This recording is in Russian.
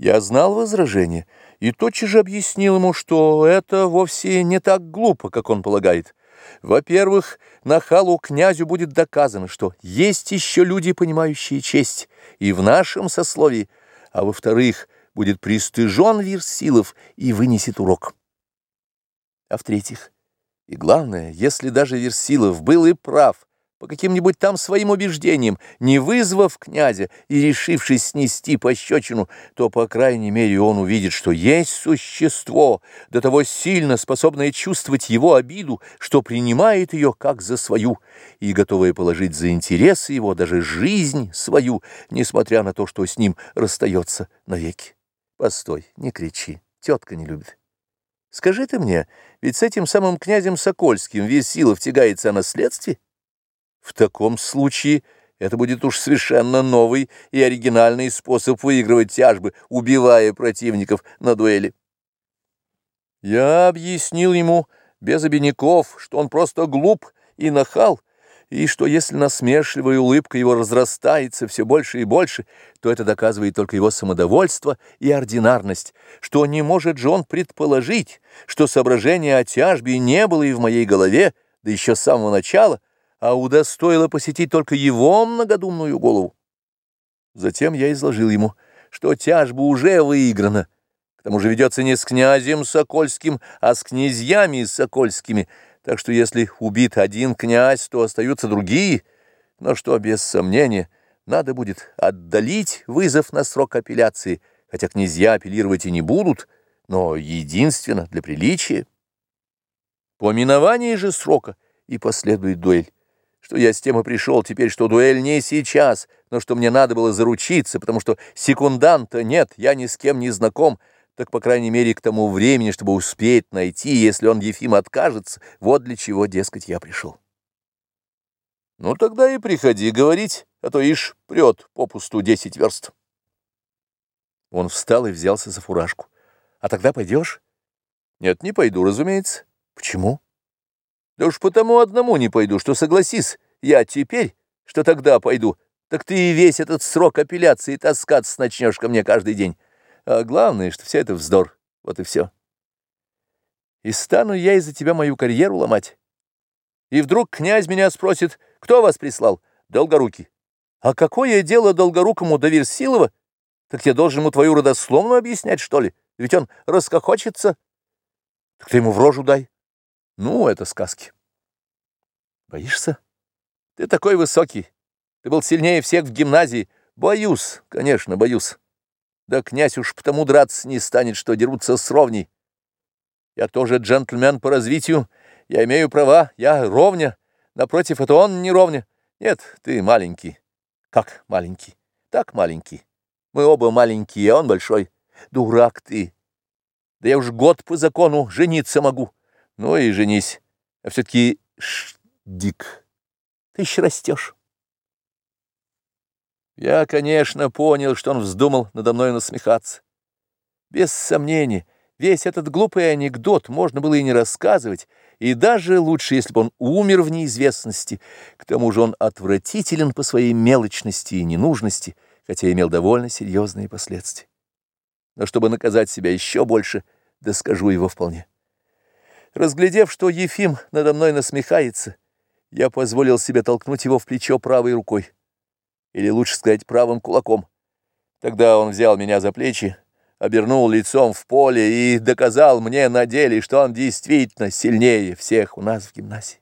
Я знал возражение и тотчас же объяснил ему, что это вовсе не так глупо, как он полагает. Во-первых, нахалу князю будет доказано, что есть еще люди, понимающие честь, и в нашем сословии, а во-вторых, будет пристыжен Версилов и вынесет урок. А в-третьих, и главное, если даже Версилов был и прав, по каким-нибудь там своим убеждениям, не вызвав князя и решившись снести пощечину, то, по крайней мере, он увидит, что есть существо, до того сильно способное чувствовать его обиду, что принимает ее как за свою, и готовое положить за интересы его даже жизнь свою, несмотря на то, что с ним расстается навеки. Постой, не кричи, тетка не любит. Скажи ты мне, ведь с этим самым князем Сокольским Весилов тягается о наследстве? В таком случае это будет уж совершенно новый и оригинальный способ выигрывать тяжбы, убивая противников на дуэли. Я объяснил ему без обиняков, что он просто глуп и нахал, и что если насмешливая улыбка его разрастается все больше и больше, то это доказывает только его самодовольство и ординарность, что не может же он предположить, что соображение о тяжбе не было и в моей голове, да еще с самого начала, а удостоило посетить только его многодумную голову. Затем я изложил ему, что тяжба уже выиграна, к тому же ведется не с князем Сокольским, а с князьями Сокольскими, так что если убит один князь, то остаются другие, но что, без сомнения, надо будет отдалить вызов на срок апелляции, хотя князья апеллировать и не будут, но единственно для приличия. По миновании же срока и последует дуэль что я с тем и пришел теперь, что дуэль не сейчас, но что мне надо было заручиться, потому что секунданта нет, я ни с кем не знаком, так, по крайней мере, к тому времени, чтобы успеть найти, если он Ефим откажется, вот для чего, дескать, я пришел. Ну, тогда и приходи говорить, а то ишь прет попусту десять верст. Он встал и взялся за фуражку. А тогда пойдешь? Нет, не пойду, разумеется. Почему? Да уж потому одному не пойду, что согласись, я теперь, что тогда пойду, так ты и весь этот срок апелляции таскаться начнешь ко мне каждый день. А главное, что все это вздор, вот и все. И стану я из-за тебя мою карьеру ломать. И вдруг князь меня спросит, кто вас прислал? Долгорукий. А какое дело Долгорукому до Версилова? Так я должен ему твою родословную объяснять, что ли? Ведь он раскохочется. Так ты ему в рожу дай. Ну, это сказки. Боишься? Ты такой высокий. Ты был сильнее всех в гимназии. Боюсь, конечно, боюсь. Да князь уж потому драться не станет, что дерутся с ровней. Я тоже джентльмен по развитию. Я имею права, я ровня. Напротив, это он не ровня. Нет, ты маленький. Как маленький? Так маленький. Мы оба маленькие, а он большой. Дурак ты. Да я уж год по закону жениться могу. Ну и женись. А все-таки дик. Ты еще растешь. Я, конечно, понял, что он вздумал надо мной насмехаться. Без сомнения, весь этот глупый анекдот можно было и не рассказывать, и даже лучше, если бы он умер в неизвестности. К тому же он отвратителен по своей мелочности и ненужности, хотя имел довольно серьезные последствия. Но чтобы наказать себя еще больше, да скажу его вполне. Разглядев, что Ефим надо мной насмехается, я позволил себе толкнуть его в плечо правой рукой, или лучше сказать правым кулаком. Тогда он взял меня за плечи, обернул лицом в поле и доказал мне на деле, что он действительно сильнее всех у нас в гимнасии.